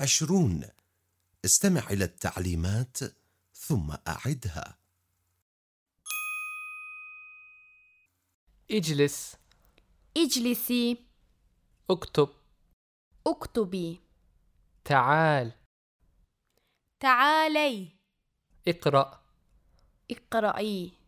عشرون. استمع إلى التعليمات ثم أعدها. اجلس. اجلسي. اكتب. اكتبي. تعال. تعالي. اقرأ. اقرأي.